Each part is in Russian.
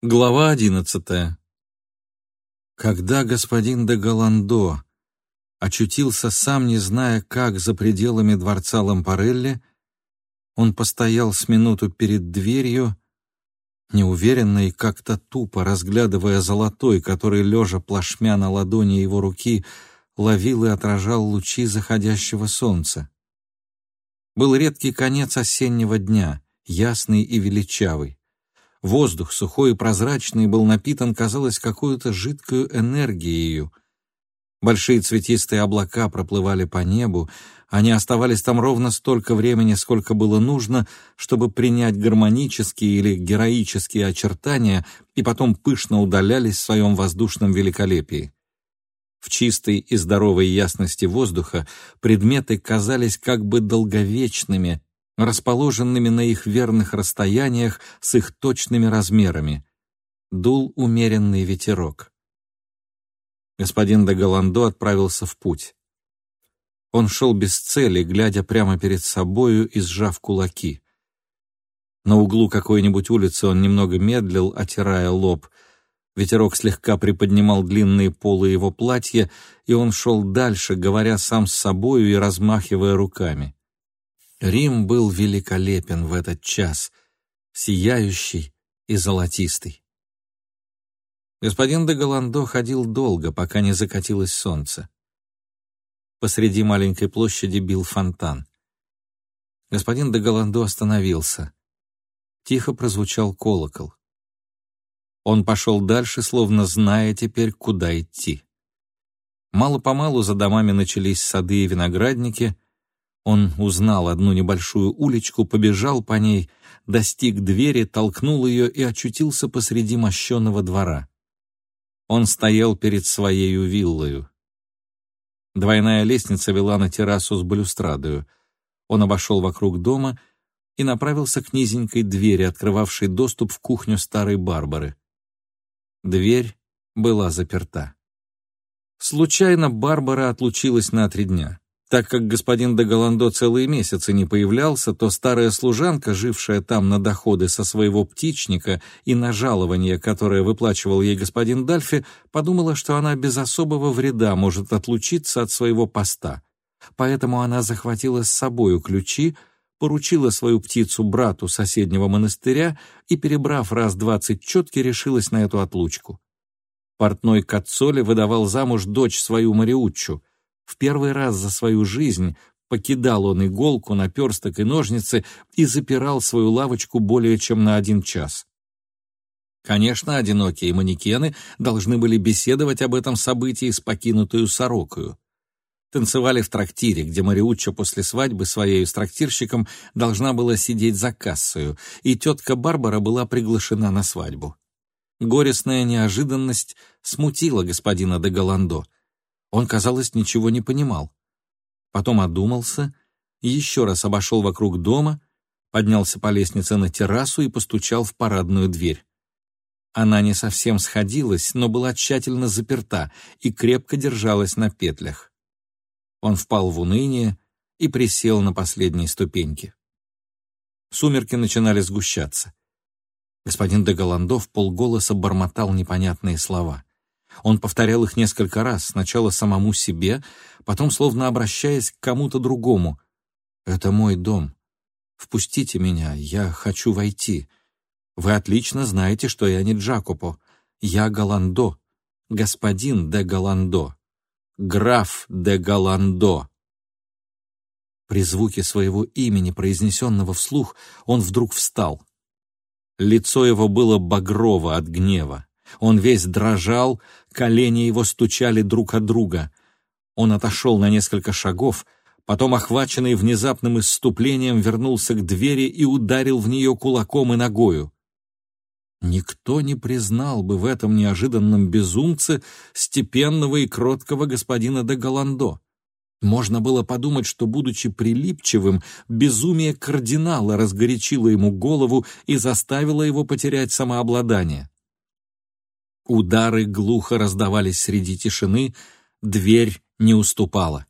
Глава одиннадцатая. Когда господин де Голландо очутился сам, не зная как, за пределами дворца Лампарелли, он постоял с минуту перед дверью, неуверенно и как-то тупо разглядывая золотой, который, лежа плашмя на ладони его руки, ловил и отражал лучи заходящего солнца. Был редкий конец осеннего дня, ясный и величавый. Воздух, сухой и прозрачный, был напитан, казалось, какую-то жидкую энергией. Большие цветистые облака проплывали по небу, они оставались там ровно столько времени, сколько было нужно, чтобы принять гармонические или героические очертания, и потом пышно удалялись в своем воздушном великолепии. В чистой и здоровой ясности воздуха предметы казались как бы долговечными, расположенными на их верных расстояниях с их точными размерами. Дул умеренный ветерок. Господин де Голландо отправился в путь. Он шел без цели, глядя прямо перед собою и сжав кулаки. На углу какой-нибудь улицы он немного медлил, отирая лоб. Ветерок слегка приподнимал длинные полы его платья, и он шел дальше, говоря сам с собою и размахивая руками. Рим был великолепен в этот час, сияющий и золотистый. Господин де Голландо ходил долго, пока не закатилось солнце. Посреди маленькой площади бил фонтан. Господин де Голландо остановился. Тихо прозвучал колокол. Он пошел дальше, словно зная теперь, куда идти. Мало-помалу за домами начались сады и виноградники — он узнал одну небольшую уличку, побежал по ней, достиг двери, толкнул ее и очутился посреди мощенного двора. Он стоял перед своей виллою. Двойная лестница вела на террасу с балюстрадою. Он обошел вокруг дома и направился к низенькой двери, открывавшей доступ в кухню старой Барбары. Дверь была заперта. Случайно Барбара отлучилась на три дня. Так как господин де Голландо целые месяцы не появлялся, то старая служанка, жившая там на доходы со своего птичника и на жалование, которое выплачивал ей господин Дальфи, подумала, что она без особого вреда может отлучиться от своего поста. Поэтому она захватила с собою ключи, поручила свою птицу брату соседнего монастыря и, перебрав раз двадцать четки, решилась на эту отлучку. Портной Кацоли выдавал замуж дочь свою Мариуччу — в первый раз за свою жизнь покидал он иголку, наперсток и ножницы и запирал свою лавочку более чем на один час. Конечно, одинокие манекены должны были беседовать об этом событии с покинутую сорокою. Танцевали в трактире, где Мариучча после свадьбы своей с трактирщиком должна была сидеть за кассою, и тетка Барбара была приглашена на свадьбу. Горестная неожиданность смутила господина де Голландо — он, казалось, ничего не понимал. Потом одумался, еще раз обошел вокруг дома, поднялся по лестнице на террасу и постучал в парадную дверь. Она не совсем сходилась, но была тщательно заперта и крепко держалась на петлях. Он впал в уныние и присел на последней ступеньке. Сумерки начинали сгущаться. Господин де Голландов полголоса бормотал непонятные слова. Он повторял их несколько раз, сначала самому себе, потом словно обращаясь к кому-то другому. «Это мой дом. Впустите меня, я хочу войти. Вы отлично знаете, что я не Джакопо. Я Галандо, господин де Галандо, граф де Галандо». При звуке своего имени, произнесенного вслух, он вдруг встал. Лицо его было багрово от гнева. Он весь дрожал, колени его стучали друг от друга. Он отошел на несколько шагов, потом, охваченный внезапным исступлением, вернулся к двери и ударил в нее кулаком и ногою. Никто не признал бы в этом неожиданном безумце степенного и кроткого господина де Голландо. Можно было подумать, что, будучи прилипчивым, безумие кардинала разгорячило ему голову и заставило его потерять самообладание. Удары глухо раздавались среди тишины, дверь не уступала.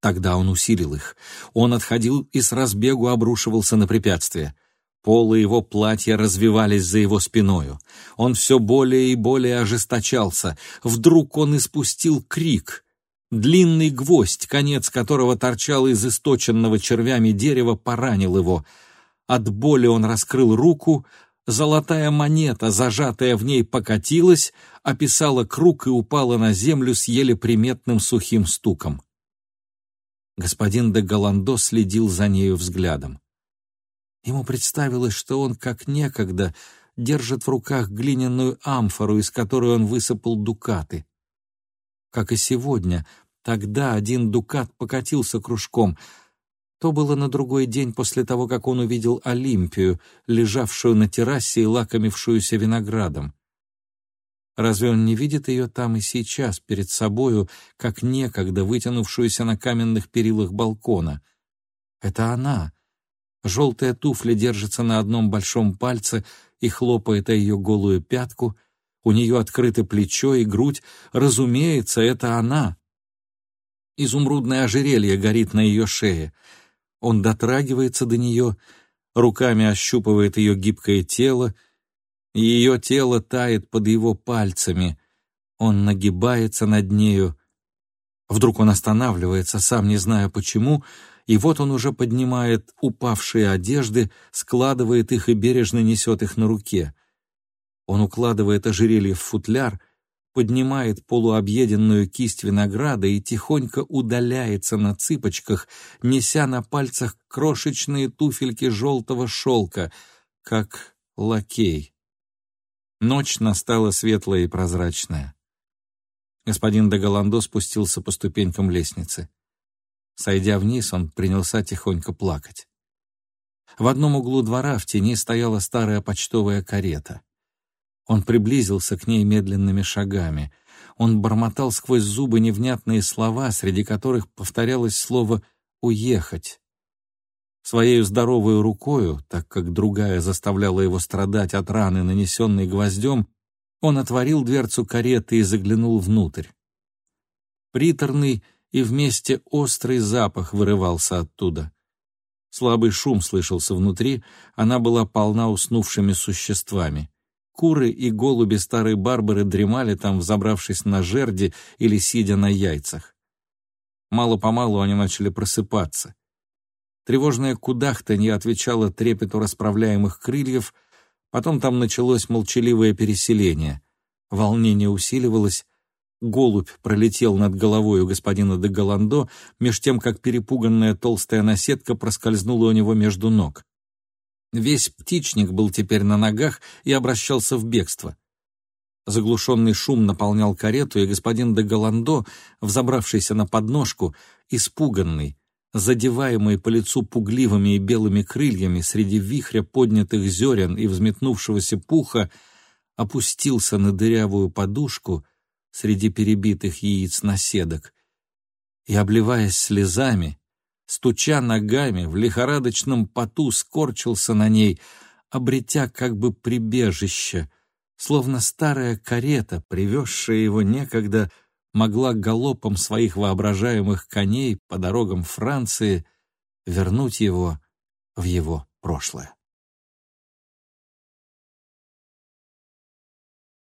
Тогда он усилил их. Он отходил и с разбегу обрушивался на препятствие. Полы его платья развивались за его спиною. Он все более и более ожесточался. Вдруг он испустил крик. Длинный гвоздь, конец которого торчал из источенного червями дерева, поранил его. От боли он раскрыл руку, золотая монета, зажатая в ней, покатилась, описала круг и упала на землю с еле приметным сухим стуком. Господин де Голландо следил за нею взглядом. Ему представилось, что он, как некогда, держит в руках глиняную амфору, из которой он высыпал дукаты. Как и сегодня, тогда один дукат покатился кружком. То было на другой день после того, как он увидел Олимпию, лежавшую на террасе и лакомившуюся виноградом. Разве он не видит ее там и сейчас, перед собою, как некогда вытянувшуюся на каменных перилах балкона? Это она, Желтая туфля держится на одном большом пальце и хлопает о ее голую пятку. У нее открыто плечо и грудь. Разумеется, это она. Изумрудное ожерелье горит на ее шее. Он дотрагивается до нее, руками ощупывает ее гибкое тело, ее тело тает под его пальцами. Он нагибается над нею. Вдруг он останавливается, сам не зная почему, и вот он уже поднимает упавшие одежды, складывает их и бережно несет их на руке. Он укладывает ожерелье в футляр, поднимает полуобъеденную кисть винограда и тихонько удаляется на цыпочках, неся на пальцах крошечные туфельки желтого шелка, как лакей. Ночь настала светлая и прозрачная. Господин де Голландо спустился по ступенькам лестницы. Сойдя вниз, он принялся тихонько плакать. В одном углу двора в тени стояла старая почтовая карета. Он приблизился к ней медленными шагами. Он бормотал сквозь зубы невнятные слова, среди которых повторялось слово «уехать». Своею здоровой рукою, так как другая заставляла его страдать от раны, нанесенной гвоздем, он отворил дверцу кареты и заглянул внутрь. Приторный, и вместе острый запах вырывался оттуда. Слабый шум слышался внутри, она была полна уснувшими существами. Куры и голуби старой Барбары дремали там, взобравшись на жерди или сидя на яйцах. Мало-помалу они начали просыпаться. Тревожное кудахтанье отвечало трепету расправляемых крыльев, потом там началось молчаливое переселение. Волнение усиливалось, Голубь пролетел над головой у господина де Голландо, меж тем, как перепуганная толстая наседка проскользнула у него между ног. Весь птичник был теперь на ногах и обращался в бегство. Заглушенный шум наполнял карету, и господин де Голландо, взобравшийся на подножку, испуганный, задеваемый по лицу пугливыми и белыми крыльями среди вихря поднятых зерен и взметнувшегося пуха, опустился на дырявую подушку — среди перебитых яиц наседок, и, обливаясь слезами, стуча ногами, в лихорадочном поту скорчился на ней, обретя как бы прибежище, словно старая карета, привезшая его некогда, могла галопом своих воображаемых коней по дорогам Франции вернуть его в его прошлое.